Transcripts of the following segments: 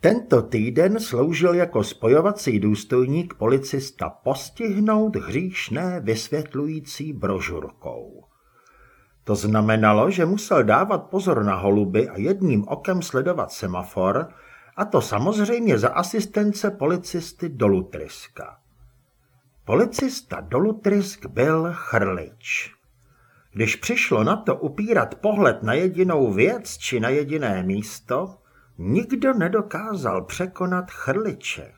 Tento týden sloužil jako spojovací důstojník policista postihnout hříšné vysvětlující brožurkou. To znamenalo, že musel dávat pozor na holuby a jedním okem sledovat semafor, a to samozřejmě za asistence policisty Dolutryska. Policista Dolutrysk byl chrlič. Když přišlo na to upírat pohled na jedinou věc či na jediné místo, nikdo nedokázal překonat chrliče.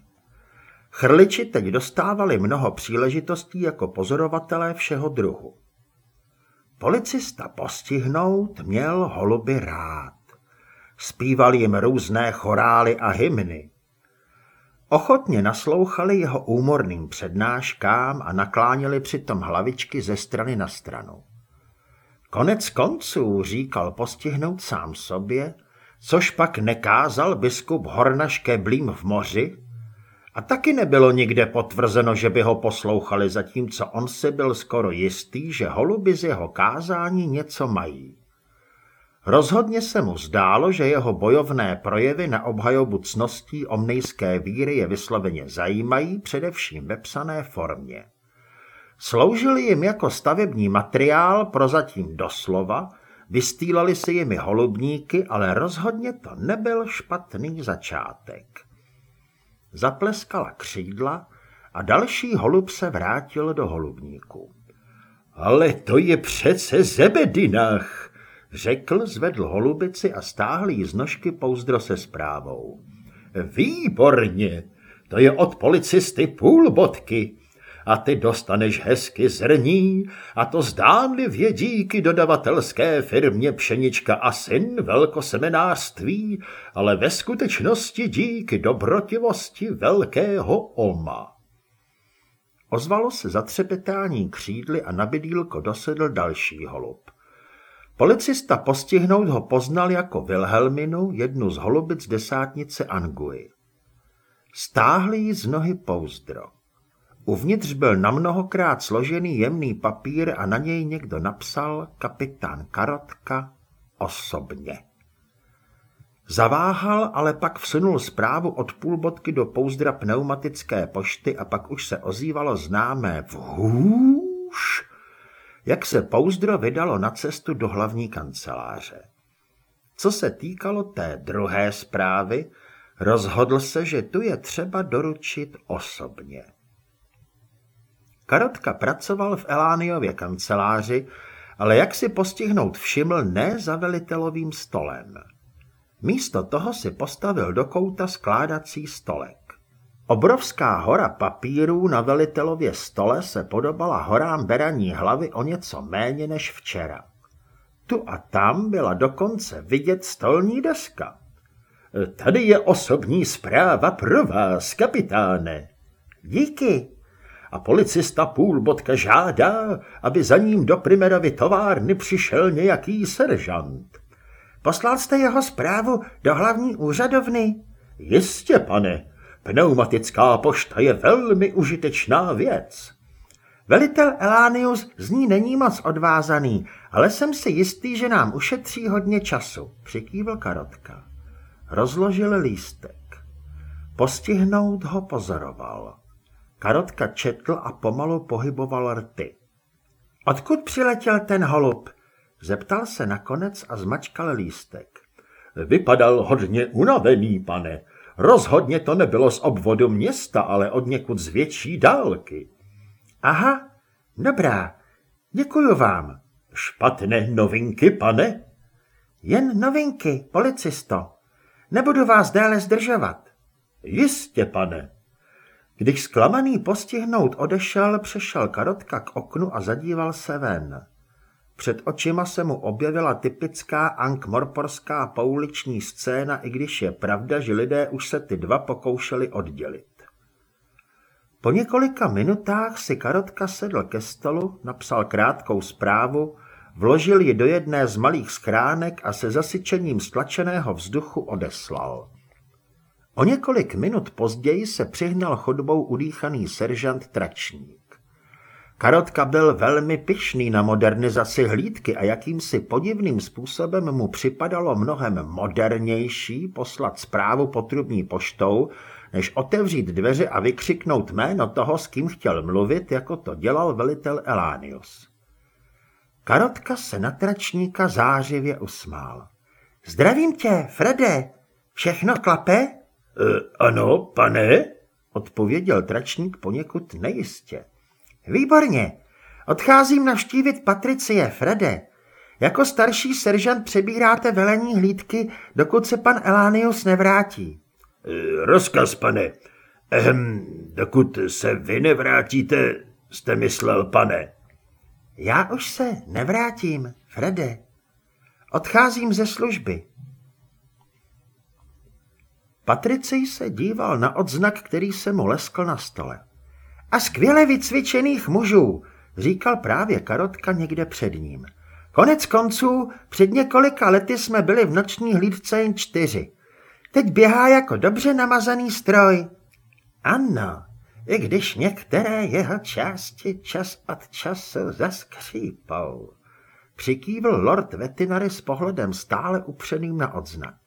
Chrliči teď dostávali mnoho příležitostí jako pozorovatelé všeho druhu. Policista postihnout měl holuby rád. Spíval jim různé chorály a hymny. Ochotně naslouchali jeho úmorným přednáškám a nakláněli přitom hlavičky ze strany na stranu. Konec konců říkal postihnout sám sobě, což pak nekázal biskup Hornaške Blím v moři, a taky nebylo nikde potvrzeno, že by ho poslouchali, zatímco on si byl skoro jistý, že holuby z jeho kázání něco mají. Rozhodně se mu zdálo, že jeho bojovné projevy na obhajobu cností omnejské víry je vysloveně zajímají, především ve psané formě. Sloužili jim jako stavební materiál prozatím doslova, vystýlali si jimi holubníky, ale rozhodně to nebyl špatný začátek. Zapleskala křídla a další holub se vrátil do holubníku. Ale to je přece Zebedinach, řekl, zvedl holubici a stáhl jí z nožky pouzdro se zprávou. Výborně, to je od policisty půl bodky a ty dostaneš hezky zrní a to zdánlivě díky dodavatelské firmě Pšenička a syn velkosemenářství, ale ve skutečnosti díky dobrotivosti velkého oma. Ozvalo se zatřepetání křídly a na bydýlko dosedl další holub. Policista postihnout ho poznal jako Wilhelminu, jednu z holubic desátnice Angui. Stáhli jí z nohy pouzdro. Uvnitř byl namnohokrát složený jemný papír a na něj někdo napsal kapitán Karotka osobně. Zaváhal, ale pak vsunul zprávu od půlbodky do pouzdra pneumatické pošty a pak už se ozývalo známé vhůš, jak se pouzdro vydalo na cestu do hlavní kanceláře. Co se týkalo té druhé zprávy, rozhodl se, že tu je třeba doručit osobně. Karotka pracoval v Elániově kanceláři, ale jak si postihnout všiml ne za velitelovým stolem. Místo toho si postavil do kouta skládací stolek. Obrovská hora papírů na velitelově stole se podobala horám beraní hlavy o něco méně než včera. Tu a tam byla dokonce vidět stolní deska. Tady je osobní zpráva pro vás, kapitáne. Díky, a policista půlbodka žádá, aby za ním do Primerovy továrny přišel nějaký seržant. Poslal jste jeho zprávu do hlavní úřadovny? Jistě, pane. Pneumatická pošta je velmi užitečná věc. Velitel Elánius z ní není moc odvázaný, ale jsem si jistý, že nám ušetří hodně času, přikývl Karotka. Rozložil lístek. Postihnout ho pozoroval. Karotka četl a pomalu pohyboval rty. Odkud přiletěl ten holub? Zeptal se nakonec a zmačkal lístek. Vypadal hodně unavený, pane. Rozhodně to nebylo z obvodu města, ale od někud z větší dálky. Aha, dobrá, děkuju vám. Špatné novinky, pane? Jen novinky, policisto. Nebudu vás déle zdržovat. Jistě, pane. Když zklamaný postihnout odešel, přešel Karotka k oknu a zadíval se ven. Před očima se mu objevila typická ankmorporská pouliční scéna, i když je pravda, že lidé už se ty dva pokoušeli oddělit. Po několika minutách si Karotka sedl ke stolu, napsal krátkou zprávu, vložil ji do jedné z malých skránek a se zasyčením stlačeného vzduchu odeslal. O několik minut později se přihnal chodbou udýchaný seržant Tračník. Karotka byl velmi pyšný na modernizaci hlídky a jakýmsi podivným způsobem mu připadalo mnohem modernější poslat zprávu potrubní poštou, než otevřít dveře a vykřiknout jméno toho, s kým chtěl mluvit, jako to dělal velitel Elánius. Karotka se na tračníka zářivě usmál. Zdravím tě, Frede. Všechno klape? E, ano, pane, odpověděl tračník poněkud nejistě. Výborně. Odcházím navštívit Patricie, Frede. Jako starší seržant přebíráte velení hlídky, dokud se pan Elánius nevrátí. E, rozkaz, pane. Ehm, dokud se vy nevrátíte, jste myslel, pane. Já už se nevrátím, Frede. Odcházím ze služby. Patricej se díval na odznak, který se mu leskl na stole. A skvěle vycvičených mužů, říkal právě Karotka někde před ním. Konec konců, před několika lety jsme byli v noční hlídce jen čtyři. Teď běhá jako dobře namazaný stroj. Ano, i když některé jeho části čas od času zaskřípou. Přikývl lord Vetinary s pohledem stále upřeným na odznak.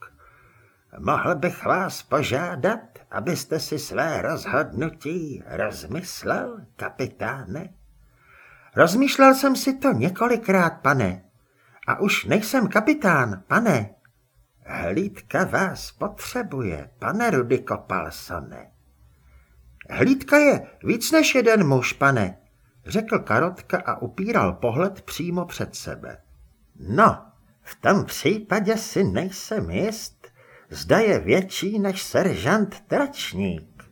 Mohl bych vás požádat, abyste si své rozhodnutí rozmyslel, kapitáne? Rozmýšlel jsem si to několikrát, pane. A už nejsem kapitán, pane. Hlídka vás potřebuje, pane Rudy Kopalsone. Hlídka je víc než jeden muž, pane, řekl Karotka a upíral pohled přímo před sebe. No, v tom případě si nejsem jist, zda je větší než seržant Tračník.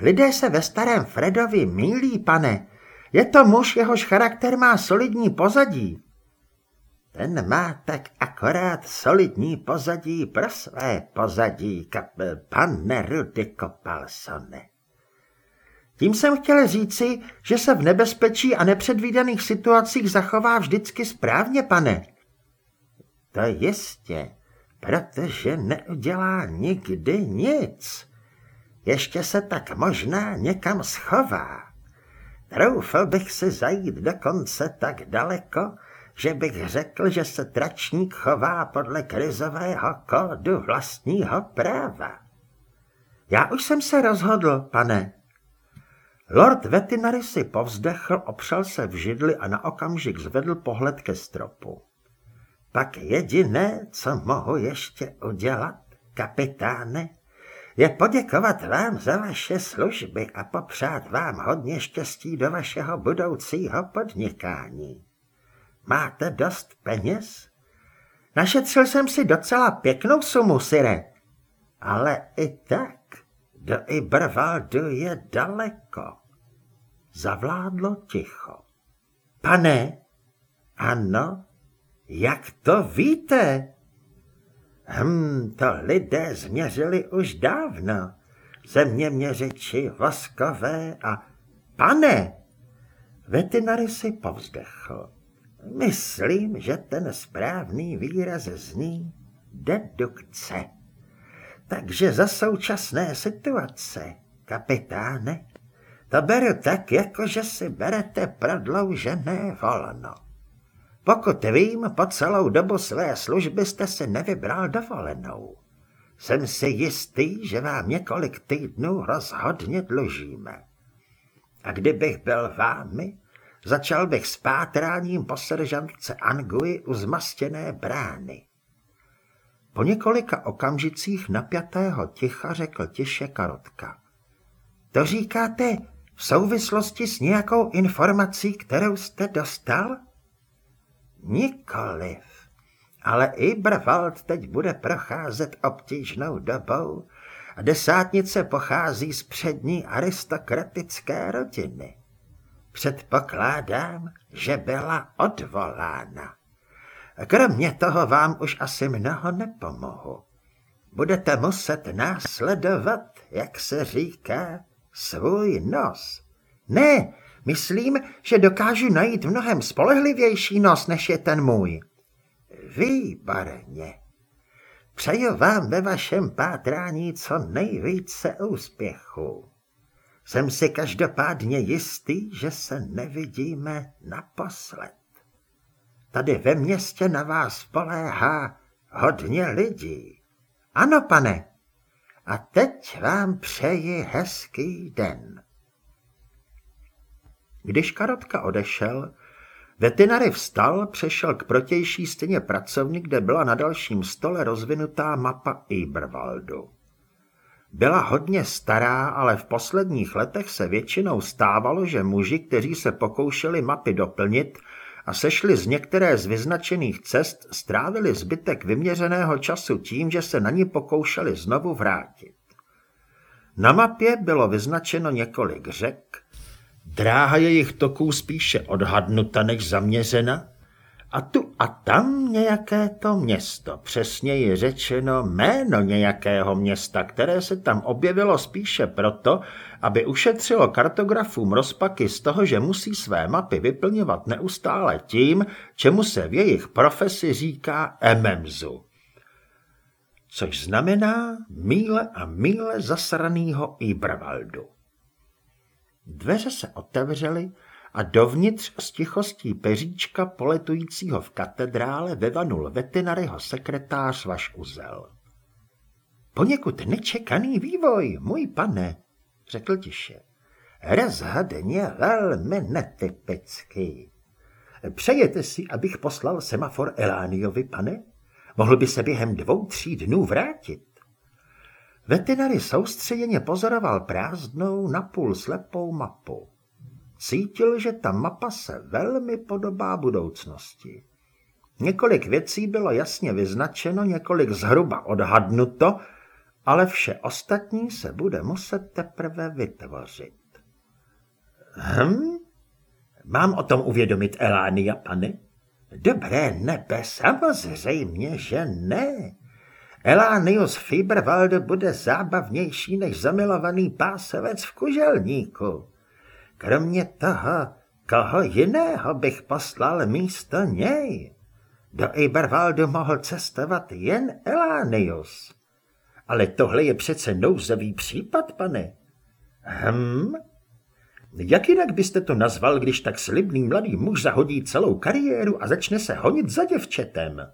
Lidé se ve starém Fredovi mílí, pane. Je to muž, jehož charakter má solidní pozadí. Ten má tak akorát solidní pozadí pro své pozadí, kap, pane Rudy Kopalsone. Tím jsem chtěl říci, že se v nebezpečí a nepředvídaných situacích zachová vždycky správně, pane. To jistě, protože neudělá nikdy nic. Ještě se tak možná někam schová. Troufal bych si zajít dokonce tak daleko, že bych řekl, že se tračník chová podle krizového kódu vlastního práva. Já už jsem se rozhodl, pane, Lord Vetinary si povzdechl, opřel se v židli a na okamžik zvedl pohled ke stropu. Pak jediné, co mohu ještě udělat, kapitáne, je poděkovat vám za vaše služby a popřát vám hodně štěstí do vašeho budoucího podnikání. Máte dost peněz? Našetřil jsem si docela pěknou sumu, Sire. Ale i tak do Ibrvaldu je daleko. Zavládlo ticho. Pane, ano, jak to víte? Hm, to lidé změřili už dávno. Zeměměřiči, voskové a... Pane! Veterinary si povzdechl. Myslím, že ten správný výraz zní dedukce. Takže za současné situace, kapitáne, to beru tak, jako že si berete prodloužené volno. Pokud vím, po celou dobu své služby jste si nevybral dovolenou. Jsem si jistý, že vám několik týdnů rozhodně dlužíme. A kdybych byl vámi, začal bych s pátráním po seržantce Angui u zmastěné brány. Po několika okamžicích napjatého ticha řekl tiše Karotka. To říkáte v souvislosti s nějakou informací, kterou jste dostal? Nikoliv. Ale Ibrwald teď bude procházet obtížnou dobou a desátnice pochází z přední aristokratické rodiny. Předpokládám, že byla odvolána. Kromě toho vám už asi mnoho nepomohu. Budete muset následovat, jak se říká, svůj nos. Ne, myslím, že dokážu najít mnohem spolehlivější nos, než je ten můj. Výborně. Přeju vám ve vašem pátrání co nejvíce úspěchu. jsem si každopádně jistý, že se nevidíme naposled. Tady ve městě na vás poléhá hodně lidí. Ano, pane. A teď vám přeji hezký den. Když Karotka odešel, Vetinary vstal, přešel k protější stěně pracovny, kde byla na dalším stole rozvinutá mapa Iberwaldu. Byla hodně stará, ale v posledních letech se většinou stávalo, že muži, kteří se pokoušeli mapy doplnit a sešli z některé z vyznačených cest, strávili zbytek vyměřeného času tím, že se na ní pokoušeli znovu vrátit. Na mapě bylo vyznačeno několik řek, dráha jejich toků spíše odhadnuta než zaměřena, a tu a tam nějaké to město, přesněji řečeno jméno nějakého města, které se tam objevilo spíše proto, aby ušetřilo kartografům rozpaky z toho, že musí své mapy vyplňovat neustále tím, čemu se v jejich profesi říká ememzu. Což znamená míle a míle zasranýho Ibrvaldu. Dveře se otevřely a dovnitř s tichostí peříčka poletujícího v katedrále vyvanul vetinaryho sekretář Vaš Uzel. Poněkud nečekaný vývoj, můj pane, řekl tiše. Rozhodně velmi netypický. Přejete si, abych poslal semafor Elániovi, pane? Mohl by se během dvou, tří dnů vrátit. Veterinary soustředěně pozoroval prázdnou, napůl slepou mapu. Cítil, že ta mapa se velmi podobá budoucnosti. Několik věcí bylo jasně vyznačeno, několik zhruba odhadnuto, ale vše ostatní se bude muset teprve vytvořit. Hm? Mám o tom uvědomit Elánia, pane? Dobré nebe, samozřejmě, že ne. Elánius Fiberwalde bude zábavnější než zamilovaný pásovec v kuželníku. Kromě toho, koho jiného bych poslal místo něj? Do Iberwaldu mohl cestovat jen Elánius. Ale tohle je přece nouzový případ, pane. Hm? Jak jinak byste to nazval, když tak slibný mladý muž zahodí celou kariéru a začne se honit za děvčetem?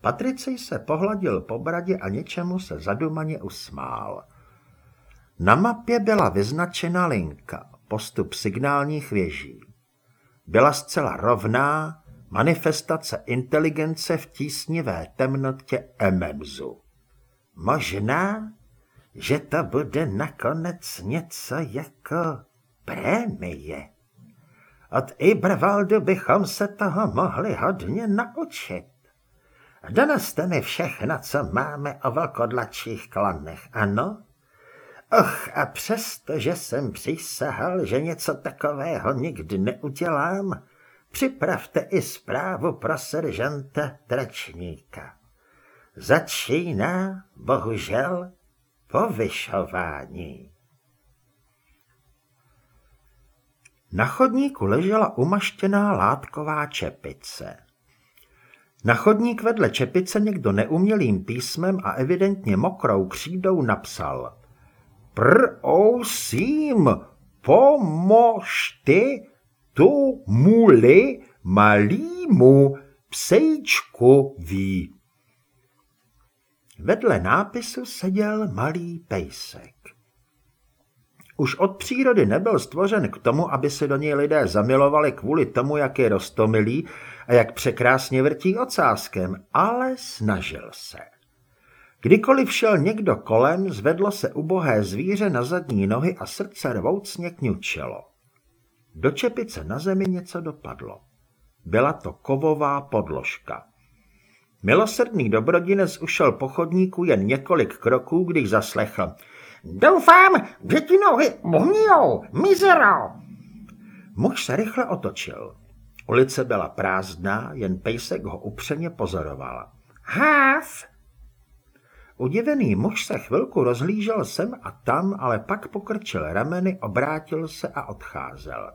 Patricej se pohladil po bradě a něčemu se zadumaně usmál. Na mapě byla vyznačena linka, postup signálních věží. Byla zcela rovná manifestace inteligence v tísnivé temnotě Ememzu. Možná, že to bude nakonec něco jako prémie. Od Ibrvaldu bychom se toho mohli hodně naučit. Doneste mi všechno, co máme o velkodlačích klanech, ano? Och, a přesto, že jsem přísahal, že něco takového nikdy neudělám, připravte i zprávu pro seržanta Tračníka. Začíná, bohužel, povyšování. Na chodníku ležela umaštěná látková čepice. Na chodník vedle čepice někdo neumělým písmem a evidentně mokrou křídou napsal Prosím, pomožte tomu-li malýmu psejčkovi. Vedle nápisu seděl malý pejsek. Už od přírody nebyl stvořen k tomu, aby se do něj lidé zamilovali kvůli tomu, jak je rostomilý a jak překrásně vrtí ocáskem, ale snažil se. Kdykoliv šel někdo kolem, zvedlo se ubohé zvíře na zadní nohy a srdce rvoucně kňučelo. Do čepice na zemi něco dopadlo. Byla to kovová podložka. Milosrdný dobrodinec ušel po chodníku jen několik kroků, když zaslechl. Doufám, že ti nohy uhnijou, mizero! Muž se rychle otočil. Ulice byla prázdná, jen pejsek ho upřeně pozoroval. Háv! Udivený muž se chvilku rozhlížel sem a tam, ale pak pokrčil rameny, obrátil se a odcházel.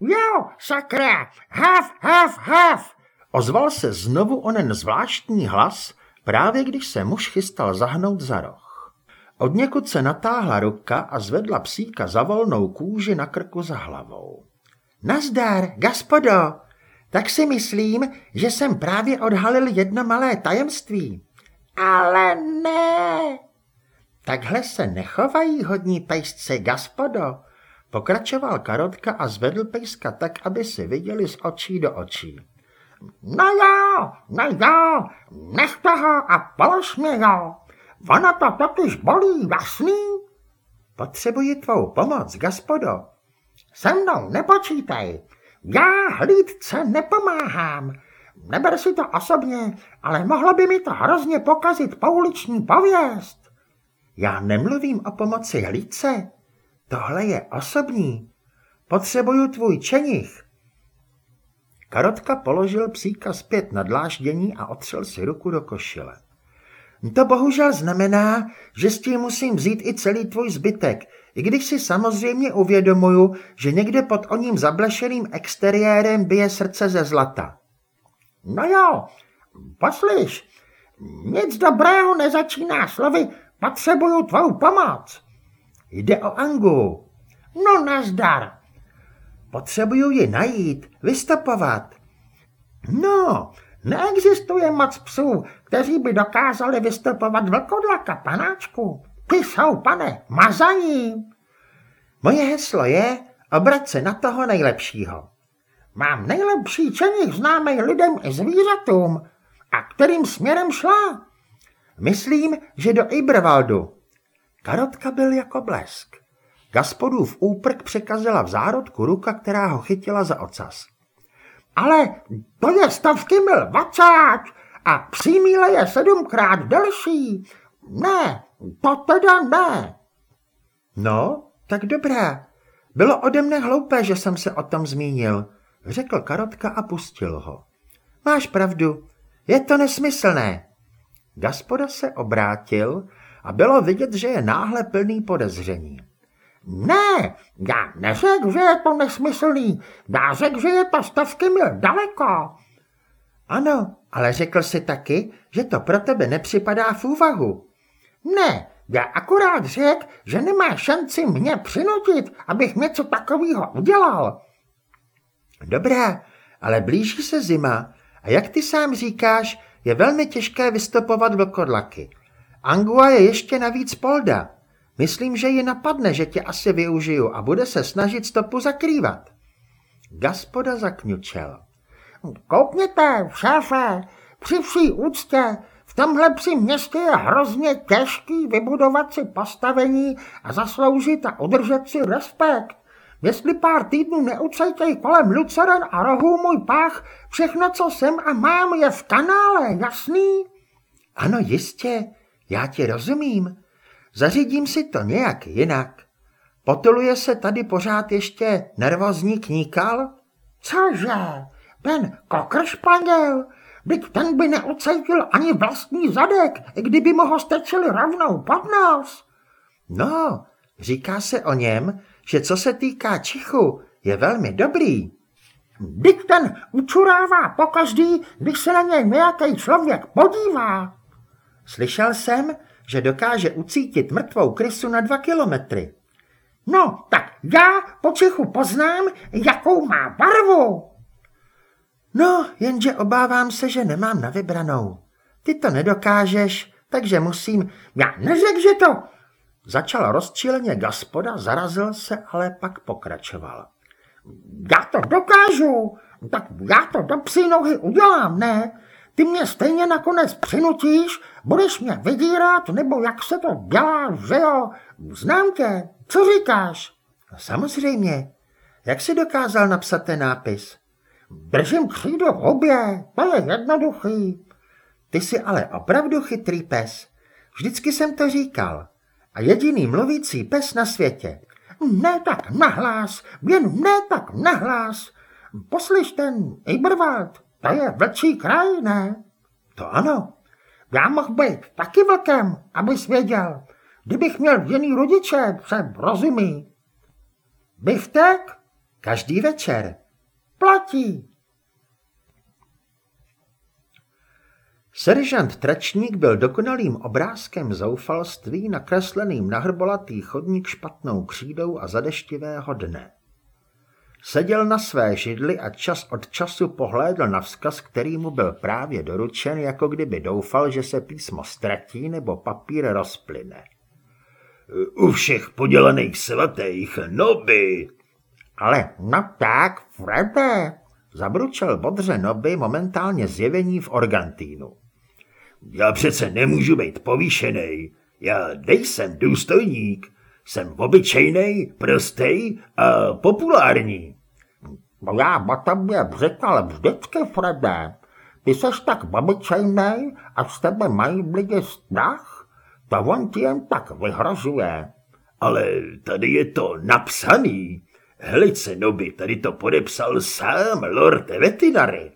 Jo, sakra, hav, hav, hav! Ozval se znovu onen zvláštní hlas, právě když se muž chystal zahnout za roh. Od někud se natáhla ruka a zvedla psíka za volnou kůži na krku za hlavou. Nazdar, gaspodo, tak si myslím, že jsem právě odhalil jedno malé tajemství. Ale ne. Takhle se nechovají hodní pejsci, gaspodo, pokračoval Karotka a zvedl pejska tak, aby si viděli z očí do očí. No jo, no jo, nech toho a polož mi jo. Ono to totiž bolí, jasný? Potřebuji tvou pomoc, gaspodo. Se mnou nepočítej. Já hlídce nepomáhám. Neber si to osobně, ale mohlo by mi to hrozně pokazit pouliční pověst. Já nemluvím o pomoci hlídce. Tohle je osobní. Potřebuju tvůj čenich. Karotka položil psíka zpět na dláždění a otřel si ruku do košile. To bohužel znamená, že s tím musím vzít i celý tvůj zbytek, i když si samozřejmě uvědomuju, že někde pod oním zablešeným exteriérem bije srdce ze zlata. No jo, poslyš, nic dobrého nezačíná slovy potřebuju tvou pomoc. Jde o Angu. No nazdar. Potřebuju ji najít, vystopovat. No, neexistuje moc psů, kteří by dokázali vystopovat vlkodlaka, panáčku. Ty jsou, pane, mazaní. Moje heslo je obrať se na toho nejlepšího. Mám nejlepší čeních známý lidem i zvířatům. A kterým směrem šla? Myslím, že do Iberwaldu. Karotka byl jako blesk. Gaspodův úprk překazila v zárodku ruka, která ho chytila za ocas. Ale to je stovky mil vacáč a přímíle je sedmkrát delší. Ne, to teda ne. No, tak dobré. Bylo ode mne hloupé, že jsem se o tom zmínil, řekl Karotka a pustil ho. Máš pravdu, je to nesmyslné. Gaspoda se obrátil a bylo vidět, že je náhle plný podezření. Ne, já neřekl, že je to nesmyslný. Já řekl, že je to stovky mil daleko. Ano, ale řekl si taky, že to pro tebe nepřipadá v úvahu. Ne, já akorát řekl, že nemá šanci mě přinutit, abych něco takového udělal. Dobrá, ale blíží se zima a jak ty sám říkáš, je velmi těžké vystopovat vlkodlaky. Angua je ještě navíc polda. Myslím, že ji napadne, že tě asi využiju a bude se snažit stopu zakrývat. Gaspoda zakňučel. Koukněte, šéfe, při vší úctě, tomhle psi městě je hrozně těžký vybudovat si postavení a zasloužit a udržet si respekt. Jestli pár týdnů neucejtěj kolem luceren a rohů můj pách, všechno, co jsem a mám, je v kanále, jasný? Ano, jistě, já ti rozumím. Zařídím si to nějak jinak. Potuluje se tady pořád ještě nervózní kníkal? Cože? Ten kokršpaněl? Byť ten by neucejtil ani vlastní zadek, kdyby mu ho stečili rovnou pod nos. No, říká se o něm, že co se týká čichu, je velmi dobrý. Byť ten učurává pokaždý, když se na něj nějaký člověk podívá. Slyšel jsem, že dokáže ucítit mrtvou krysu na dva kilometry. No, tak já po čichu poznám, jakou má barvu. No, jenže obávám se, že nemám na vybranou. Ty to nedokážeš, takže musím... Já neřek, že to... Začal rozčileně gaspoda, zarazil se, ale pak pokračoval. Já to dokážu, tak já to do psí nohy udělám, ne? Ty mě stejně nakonec přinutíš, budeš mě vydírat, nebo jak se to dělá, že jo? Znám tě, co říkáš? No, samozřejmě. Jak jsi dokázal napsat ten nápis? Držím křídlo v to je jednoduchý. Ty jsi ale opravdu chytrý pes. Vždycky jsem to říkal. A jediný mluvící pes na světě. Ne tak nahlas, jen ne tak nahlas. Poslyš ten Iberwald, to je vlčí kraj, ne? To ano. Já mohl být taky vlkem, abys věděl. Kdybych měl jiný rodiče, se rozumí. Biftek? Každý večer. Platí. Seržant Tračník byl dokonalým obrázkem zoufalství nakresleným na hrbolatý chodník špatnou křídou a zadeštivého dne. Seděl na své židli a čas od času pohlédl na vzkaz, který mu byl právě doručen, jako kdyby doufal, že se písmo ztratí nebo papír rozplyne. U všech podělaných svatých, noby. Ale no tak, Frede, zabručel bodře noby momentálně zjevení v Organtínu. Já přece nemůžu být povýšený. Já nejsem důstojník. Jsem obyčejný, prostý a populární. No já o tobě říkal vždycky, Frede. Ty seš tak obyčejný a z tebe mají lidi strach? To on ti jen tak vyhrožuje. Ale tady je to napsaný. Helice noby, tady to podepsal sám Lord Vetinary.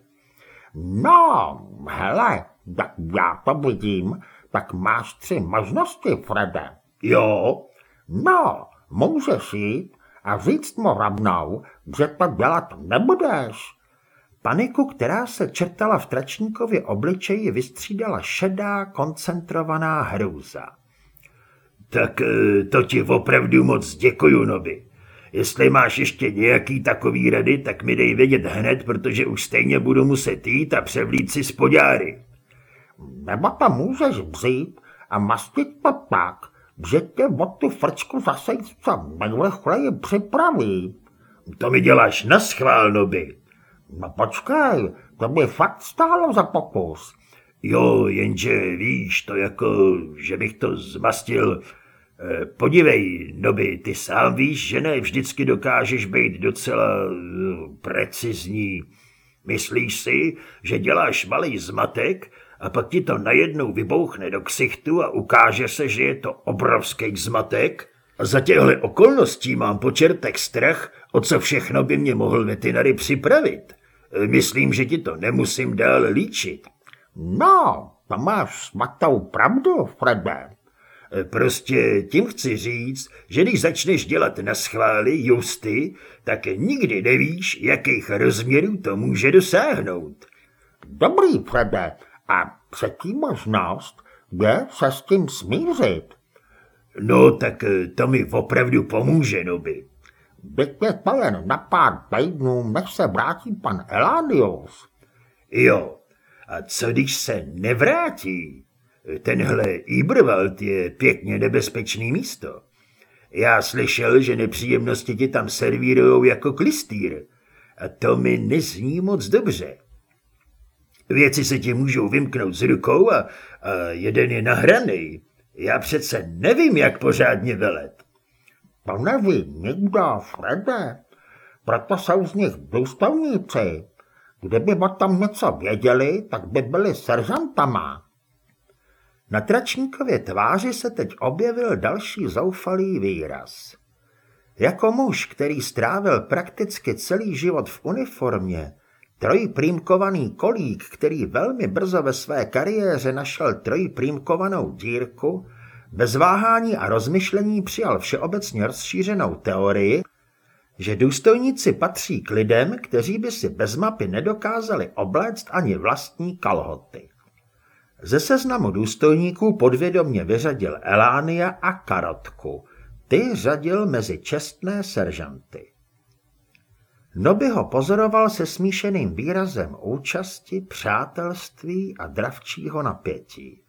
No, hele, jak já to vidím, tak máš tři možnosti, Frede. Jo? No, můžeš jít a říct mu rovnou, že to dělat nebudeš. Paniku, která se čertala v tračníkově obličeji, vystřídala šedá, koncentrovaná hrůza. Tak eh, to ti opravdu moc děkuju, Noby. Jestli máš ještě nějaký takový rady, tak mi dej vědět hned, protože už stejně budu muset jít a převlít si spodňáry. Nebo to můžeš vzít a mastit to tak, že tě o tu frčku zase co nejrychleji připraví. To mi děláš na schvál, Noby. No počkej, to by fakt stálo za pokus. Jo, jenže víš, to jako, že bych to zmastil. Eh, podívej, Noby, ty sám víš, že ne vždycky dokážeš být docela eh, precizní. Myslíš si, že děláš malý zmatek a pak ti to najednou vybouchne do ksichtu a ukáže se, že je to obrovský zmatek? A za těchto okolností mám po čertech strach, o co všechno by mě mohl veterinary připravit. E, myslím, že ti to nemusím dál líčit. No, to máš smatou pravdu, Frede. Prostě tím chci říct, že když začneš dělat na schvály justy, tak nikdy nevíš, jakých rozměrů to může dosáhnout. Dobrý, Frede, a třetí možnost je se s tím smířit. No, tak e, to mi opravdu pomůže, Noby. Byť je to jen na pár týdnů, než se vrátí pan Elánius. Jo, a co když se nevrátí? Tenhle Iberwald je pěkně nebezpečný místo. Já slyšel, že nepříjemnosti ti tam servírujou jako klistýr. A to mi nezní moc dobře. Věci se ti můžou vymknout z rukou a, a jeden je nahraný. Já přece nevím, jak pořádně velet. To neví nikdo, Frede. Proto jsou z nich důstojníci. Kdyby o tom něco věděli, tak by byli seržantama. Na tračníkově tváři se teď objevil další zoufalý výraz. Jako muž, který strávil prakticky celý život v uniformě, trojprýmkovaný kolík, který velmi brzo ve své kariéře našel trojprýmkovanou dírku, bez váhání a rozmyšlení přijal všeobecně rozšířenou teorii, že důstojníci patří k lidem, kteří by si bez mapy nedokázali obléct ani vlastní kalhoty. Ze seznamu důstojníků podvědomně vyřadil Elánia a Karotku. Ty řadil mezi čestné seržanty. Noby ho pozoroval se smíšeným výrazem účasti, přátelství a dravčího napětí.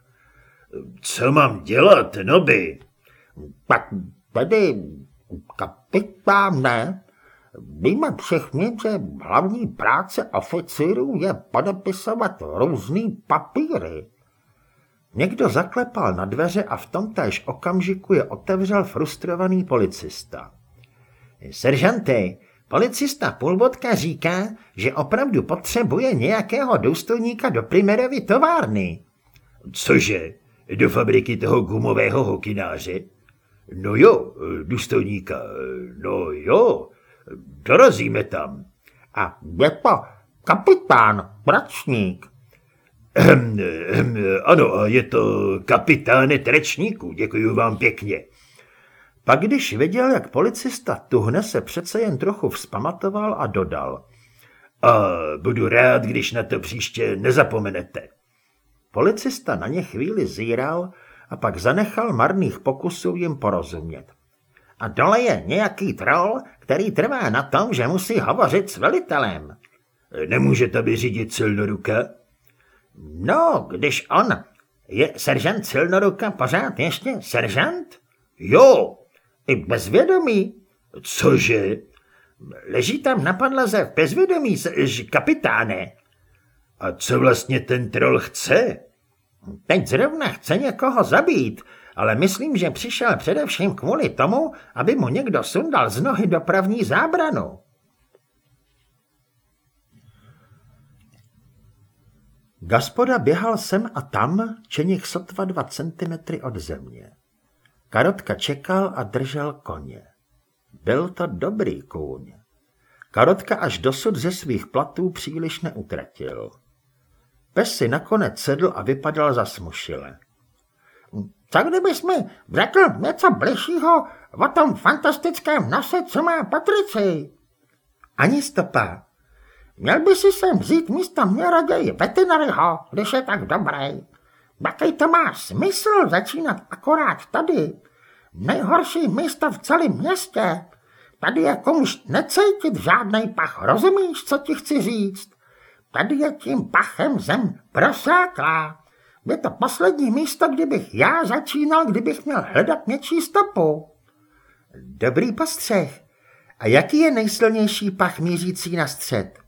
Co mám dělat, Noby? Tak tedy, kapitáne, víme všichni, že hlavní práce oficírů je podepisovat různý papíry. Někdo zaklepal na dveře a v tom též okamžiku je otevřel frustrovaný policista. Seržanty, policista Pulbotka říká, že opravdu potřebuje nějakého důstojníka do Primerovy továrny. Cože? Do fabriky toho gumového hokináře? No jo, důstojníka, no jo, dorazíme tam. A je to kapitán Pračník. Ano, je to kapitáne Trečníku, děkuji vám pěkně. Pak když viděl, jak policista tuhne, se přece jen trochu vzpamatoval a dodal. A budu rád, když na to příště nezapomenete. Policista na ně chvíli zíral a pak zanechal marných pokusů jim porozumět. A dole je nějaký troll, který trvá na tom, že musí hovořit s velitelem. Nemůže to vyřídit silnoruka? No, když on je seržant silnoruka pořád ještě seržant? Jo. I bezvědomí. Cože? Leží tam na podlaze v bezvědomí, kapitáne. A co vlastně ten troll chce? Teď zrovna chce někoho zabít, ale myslím, že přišel především kvůli tomu, aby mu někdo sundal z nohy dopravní zábranu. Gaspoda běhal sem a tam, čenich sotva dva centimetry od země. Karotka čekal a držel koně. Byl to dobrý kůň. Karotka až dosud ze svých platů příliš neutratil. Pes si nakonec sedl a vypadal zasmušile. Co kdybys mi řekl něco bližšího o tom fantastickém nose, co má Patrici? Ani stopa. Měl by si sem vzít místo mě raději veterinaryho, když je tak dobrý. Jaký to má smysl začínat akorát tady? Nejhorší místo v celém městě. Tady je komuž necítit žádný pach, rozumíš, co ti chci říct? Tady je tím pachem zem prosáklá. Je to poslední místo, kdybych já začínal, kdybych měl hledat něčí stopu. Dobrý postřeh. A jaký je nejsilnější pach mířící na střed?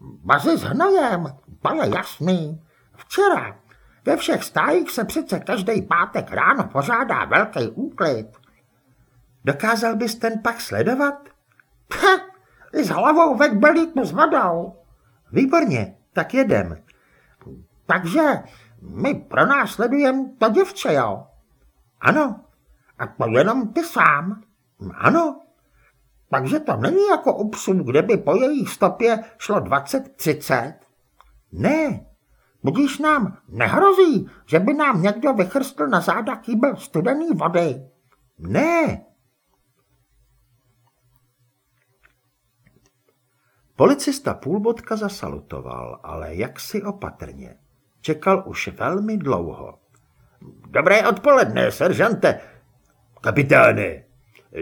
Bazy s hnojem, je jasný. Včera. Ve všech stájích se přece každý pátek ráno pořádá velký úklid. Dokázal bys ten pach sledovat? Ha, i s hlavou ve kbelíku s vodou. Výborně, tak jedem. Takže my pro nás sledujeme to děvče, jo? Ano. A to jenom ty sám? Ano. Takže to není jako u psů, kde by po jejich stopě šlo 20-30? Ne. Budíš nám nehrozí, že by nám někdo vychrstl na záda kýbel studený vody? Ne. Policista půlbodka zasalutoval, ale jaksi opatrně. Čekal už velmi dlouho. Dobré odpoledne, seržante. Kapitáne,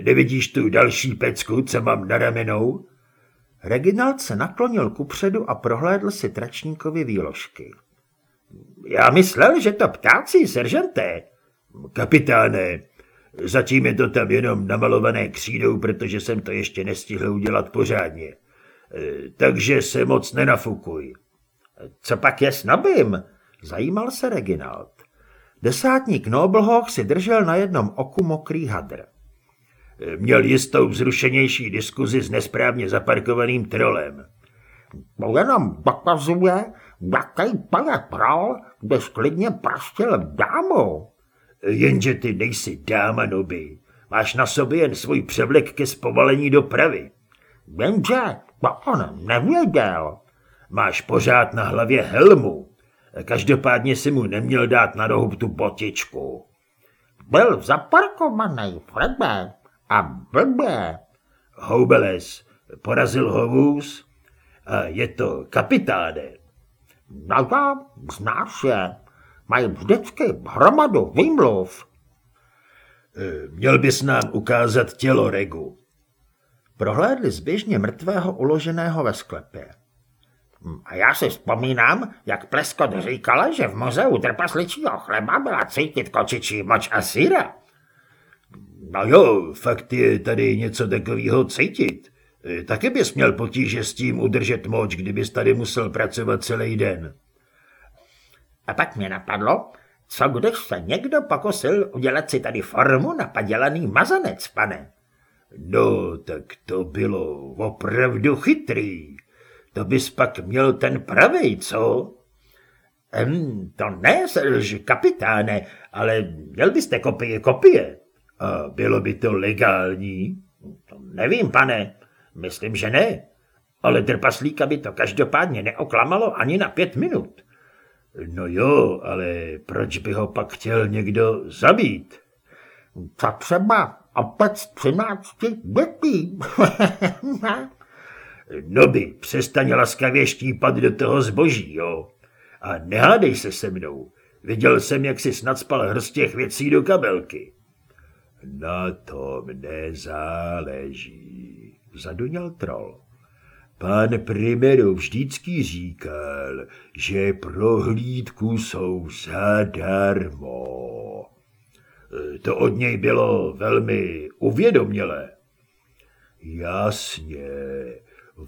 nevidíš tu další pecku, co mám na ramenou? Reginald se naklonil kupředu a prohlédl si tračníkovi výložky. Já myslel, že to ptáci, seržante. Kapitáne, zatím je to tam jenom namalované křídou, protože jsem to ještě nestihl udělat pořádně. E, takže se moc nenafukuj. Co pak je s nobým? Zajímal se Reginald. Desátník Noblhoch si držel na jednom oku mokrý hadr. Měl jistou vzrušenější diskuzi s nesprávně zaparkovaným trolem. To jenom dokazuje, jaký pane trol, kde klidně praštil dámu. Jenže ty nejsi dáma, Noby. Máš na sobě jen svůj převlek ke zpomalení dopravy. Jenže to on nevěděl. Máš pořád na hlavě helmu. Každopádně si mu neměl dát na rohu tu botičku. Byl zaparkovaný, Frebe, a blbě. Houbeles, porazil ho vůz? A je to kapitáne. No já, znáš je, mají vždycky hromadu výmluv. E, měl bys nám ukázat tělo Regu. Prohlédli zběžně mrtvého uloženého ve sklepě. A já si vzpomínám, jak Pleskot říkala, že v muzeu trpasličího chleba byla cítit kočičí moč a síra. No jo, fakt je tady něco takového cítit. E, taky bys měl potíže s tím udržet moč, kdybys tady musel pracovat celý den. A pak mě napadlo, co když se někdo pokusil udělat si tady formu na padělaný mazanec, pane? No, tak to bylo opravdu chytrý. To bys pak měl ten pravej, co? Hm, to ne, selž, kapitáne, ale měl byste kopie kopie. A bylo by to legální? To nevím, pane. Myslím, že ne. Ale trpaslíka by to každopádně neoklamalo ani na pět minut. No jo, ale proč by ho pak chtěl někdo zabít? Co třeba opec třinácti dětí? Noby, přestaň laskavě štípat do toho zboží, jo? A nehádej se se mnou. Viděl jsem, jak si snad spal hrst těch věcí do kabelky. Na tom nezáleží, zaduněl troll. Pan Primeru vždycky říkal, že prohlídku jsou zadarmo. To od něj bylo velmi uvědomělé. Jasně,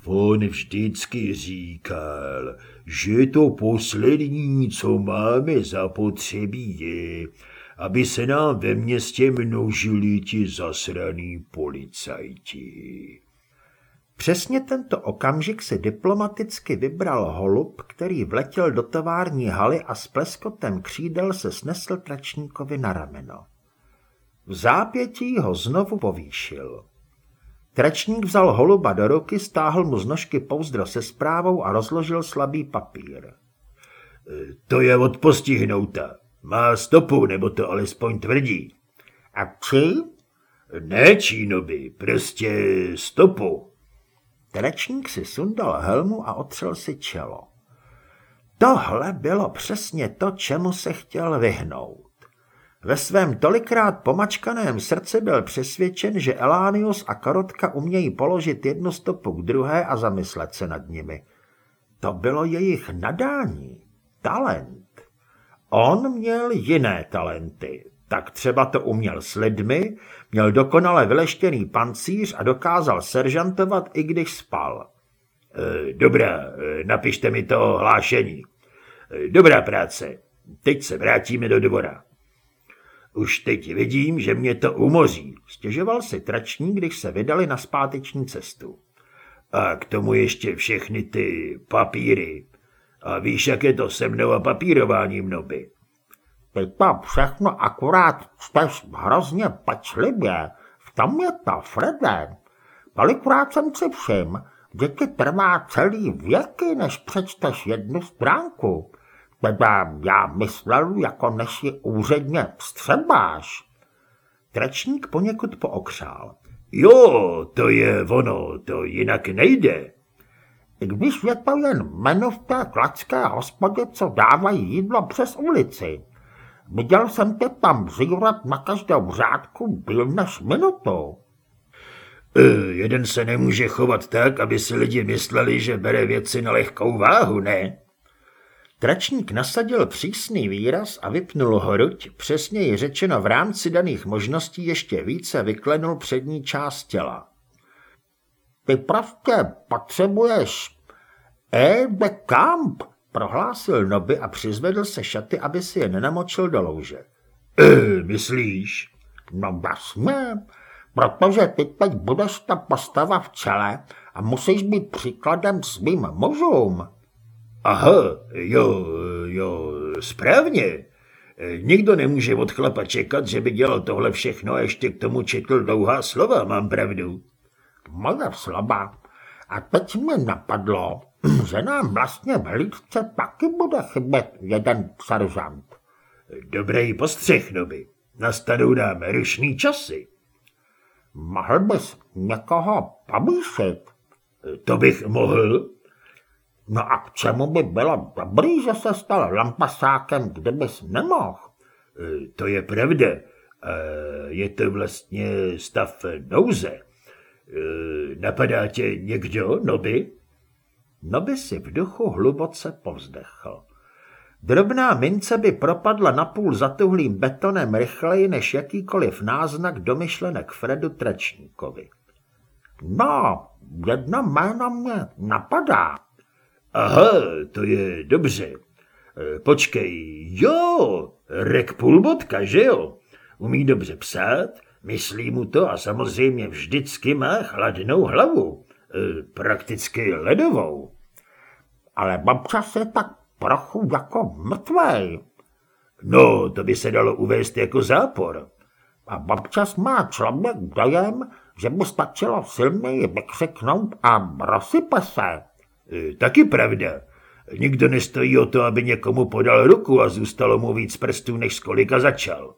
on vždycky říkal, že to poslední, co máme zapotřebí je, aby se nám ve městě množili ti zasraný policajti. Přesně tento okamžik si diplomaticky vybral holub, který vletěl do tovární haly a s pleskotem křídel se snesl tračníkovi na rameno. V zápětí ho znovu povýšil. Tračník vzal holuba do ruky, stáhl mu z nožky pouzdro se zprávou a rozložil slabý papír. To je od postihnouta. Má stopu, nebo to alespoň tvrdí. A či? Ne čínoby, prostě stopu. Tračník si sundal helmu a otřel si čelo. Tohle bylo přesně to, čemu se chtěl vyhnout. Ve svém tolikrát pomačkaném srdci byl přesvědčen, že Elánius a Karotka umějí položit jednu stopu k druhé a zamyslet se nad nimi. To bylo jejich nadání, talent. On měl jiné talenty, tak třeba to uměl s lidmi, měl dokonale vyleštěný pancíř a dokázal seržantovat, i když spal. E, dobrá, e, napište mi to hlášení. E, dobrá práce. Teď se vrátíme do dvora. Už teď vidím, že mě to umoří, stěžoval si trační, když se vydali na zpáteční cestu. A k tomu ještě všechny ty papíry. A víš, jak je to se mnou a papírováním noby. Ty to všechno akurát čteš hrozně pečlivě. V tom je to, Frede. Kolikrát jsem si všim, že ti trvá celý věky, než přečteš jednu stránku. Teda já myslel, jako než ji úředně vstřebáš. Tračník poněkud pookřál. Jo, to je ono, to jinak nejde. Když je to jen jméno v té klacké hospodě, co dávají jídlo přes ulici. Viděl jsem tě tam zírat na každou řádku byl než minutu. E, jeden se nemůže chovat tak, aby si lidi mysleli, že bere věci na lehkou váhu, ne? Tračník nasadil přísný výraz a vypnul hruď, přesněji řečeno v rámci daných možností ještě více vyklenul přední část těla. Ty prostě potřebuješ E de camp, prohlásil Noby a přizvedl se šaty, aby si je nenamočil do louže. E, myslíš? No jasně, protože ty teď budeš ta postava v čele a musíš být příkladem svým mužům. Aha, jo, jo, správně. Nikdo nemůže od chlapa čekat, že by dělal tohle všechno a ještě k tomu četl dlouhá slova, mám pravdu. Moje slova. A teď mi napadlo, že nám vlastně v hlídce taky bude chybět jeden seržant. Dobrý postřeh, Noby. Nastanou nám rušný časy. Mohl bys někoho povýšit? To bych mohl, No a k čemu by bylo dobrý, že se stal lampasákem, kdybys nemohl? E, to je pravda. E, je to vlastně stav nouze. E, napadá tě někdo, Noby? Noby si v duchu hluboce povzdechl. Drobná mince by propadla napůl zatuhlým betonem rychleji než jakýkoliv náznak domyšlenek Fredu Trečníkovi. No, jedno jméno mě napadá, Aha, to je dobře. E, počkej, jo, Rek Pulbotka, že jo? Umí dobře psát, myslí mu to a samozřejmě vždycky má chladnou hlavu. E, prakticky ledovou. Ale občas je tak trochu jako mrtvej. No, to by se dalo uvést jako zápor. A občas má člověk dojem, že by stačilo silněji vykřiknout a rozsype se. E, taky pravda. Nikdo nestojí o to, aby někomu podal ruku a zůstalo mu víc prstů, než z kolika začal.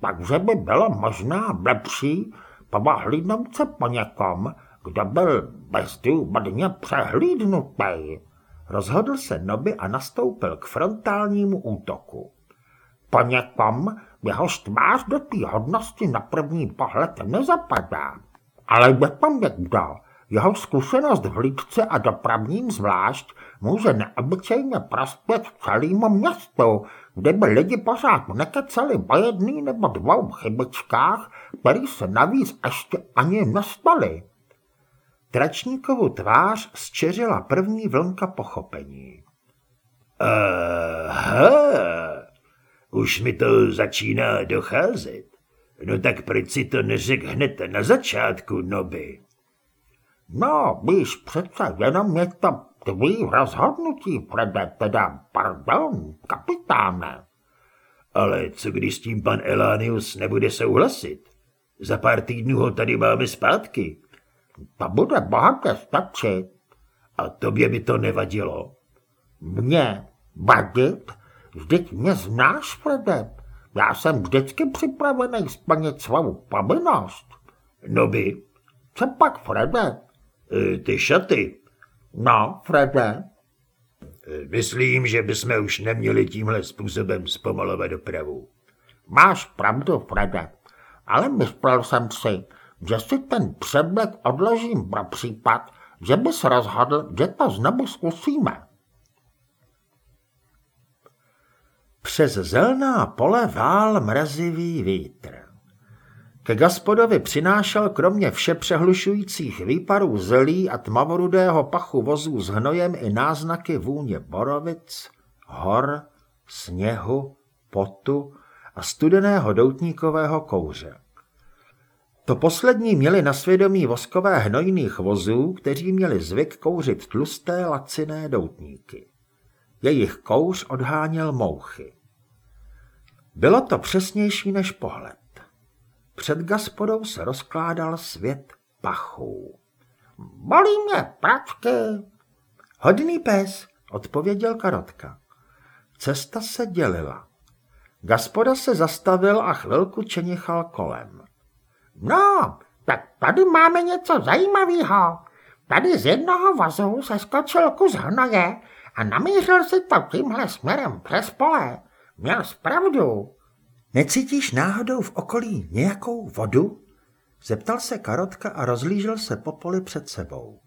Takže by bylo možná lepší pomahlídnout se po někom, kdo byl bezdůvodně přehlídnutý. Rozhodl se Noby a nastoupil k frontálnímu útoku. Po někom, jehož tvář do té hodnosti na první pohled nezapadá. Ale je to někdo, jeho zkušenost v hlídce a dopravním zvlášť může neobyčejně prospět celému městu, kde by lidi pořád nekeceli o jedný nebo dvou chybičkách, který se navíc ještě ani nestali. Tračníkovu tvář zčeřila první vlnka pochopení. Aha, už mi to začíná docházet. No tak proč si to neřek hned na začátku, Noby? No, víš, přece jenom je to tvý rozhodnutí, Frede, teda, pardon, kapitáne. Ale co když s tím pan Elánius nebude souhlasit? Za pár týdnů ho tady máme zpátky. To bude bohatě stačit. A tobě by to nevadilo? Mně vadit? Vždyť mě znáš, Frede. Já jsem vždycky připravený splnit svou povinnost. No by. Co pak, Frede? E, ty šaty. No, Frede. E, myslím, že bychom už neměli tímhle způsobem zpomalovat dopravu. Máš pravdu, Frede, ale myslel jsem si, že si ten předmět odložím pro případ, že bys rozhodl, že to znovu zkusíme. Přes zelná pole vál mrazivý vítr. Ke gaspodovi přinášel kromě vše přehlušujících výparů zelí a tmavorudého pachu vozů s hnojem i náznaky vůně borovic, hor, sněhu, potu a studeného doutníkového kouře. To poslední měli na svědomí voskové hnojných vozů, kteří měli zvyk kouřit tlusté laciné doutníky. Jejich kouř odháněl mouchy. Bylo to přesnější než pohled. Před gaspodou se rozkládal svět pachů. Bolí mě pračky. Hodný pes, odpověděl Karotka. Cesta se dělila. Gaspoda se zastavil a chvilku čenichal kolem. No, tak tady máme něco zajímavého. Tady z jednoho vozu se skočil kus hnoje a namířil si to tímhle směrem přes pole. Měl zpravdu. Necítíš náhodou v okolí nějakou vodu? Zeptal se Karotka a rozlížel se po poli před sebou.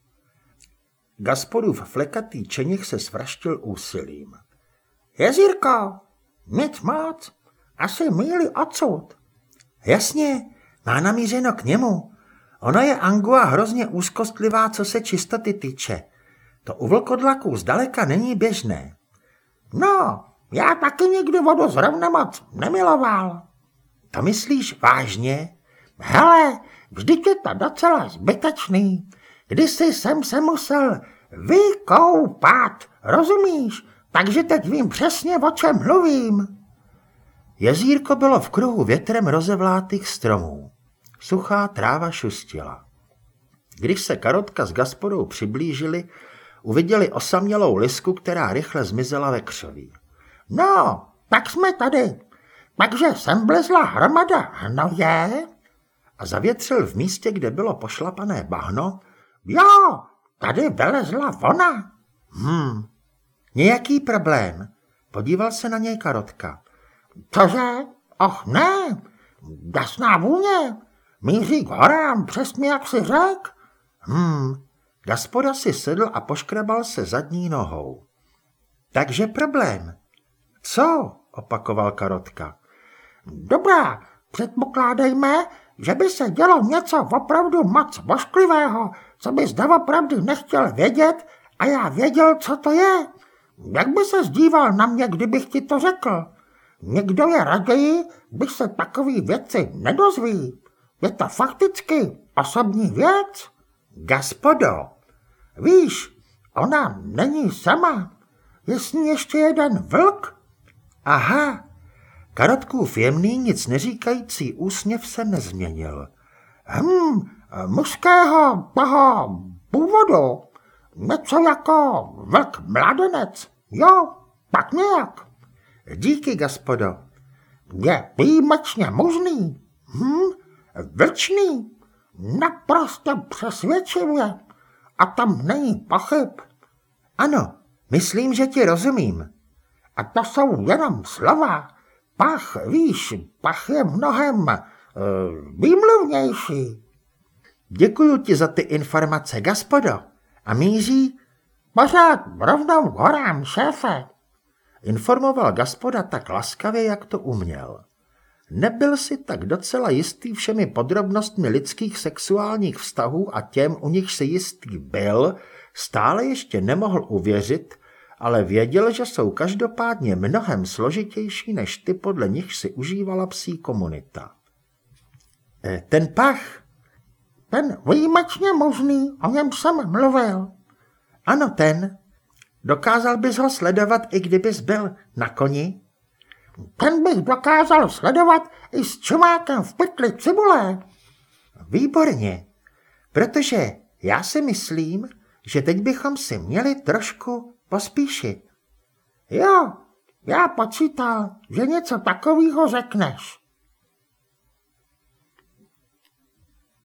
Gaspodův flekatý čenich se svraštil úsilím. Jezírko, nic moc, asi míli odsud. Jasně, má namířeno k němu. Ona je Angua hrozně úzkostlivá, co se čistoty týče. To u vlkodlaků zdaleka není běžné. No, já taky nikdy vodu zrovna moc nemiloval. To myslíš vážně? Hele, vždyť je to docela zbytečný. Kdysi jsem se musel vykoupat, rozumíš? Takže teď vím přesně, o čem mluvím. Jezírko bylo v kruhu větrem rozevlátých stromů. Suchá tráva šustila. Když se Karotka s Gaspodou přiblížili, uviděli osamělou lisku, která rychle zmizela ve křoví. No, tak jsme tady. Takže sem blezla hromada hnoje a zavětřil v místě, kde bylo pošlapané bahno. Jo, tady vylezla ona. Hm, nějaký problém. Podíval se na něj Karotka. Cože? Och ne, jasná vůně. Míří k horám, přesně jak si řek. Hm, Gaspoda si sedl a poškrabal se zadní nohou. Takže problém. Co? opakoval Karotka. Dobrá, předpokládejme, že by se dělo něco opravdu moc vošklivého, co bys doopravdy nechtěl vědět a já věděl, co to je. Jak by se zdíval na mě, kdybych ti to řekl? Někdo je raději, když se takový věci nedozví. Je to fakticky osobní věc? Gaspodo, víš, ona není sama. Je s ní ještě jeden vlk? Aha, Karotkův jemný, nic neříkající úsměv se nezměnil. Hm, mužského toho původu. Něco jako vlk mladenec. Jo, tak nějak. Díky, gaspodo. Je výjimečně možný. Hm, vlčný. Naprosto přesvědčivě. A tam není pochyb. Ano, Myslím, že ti rozumím. A to jsou jenom slova. Pach, víš, pach je mnohem uh, výmluvnější. Děkuju ti za ty informace, gaspodo. A míří? Pořád rovnou horám, šéfe. Informoval gaspoda tak laskavě, jak to uměl. Nebyl si tak docela jistý všemi podrobnostmi lidských sexuálních vztahů a těm, u nich si jistý byl, stále ještě nemohl uvěřit, ale věděl, že jsou každopádně mnohem složitější než ty, podle nich si užívala psí komunita. E, ten pach, ten výjimečně možný, o něm jsem mluvil. Ano, ten. Dokázal bys ho sledovat, i kdybys byl na koni? Ten bych dokázal sledovat i s čumákem v pytli cibule. Výborně, protože já si myslím, že teď bychom si měli trošku pospíšit. Jo, já počítal, že něco takového řekneš.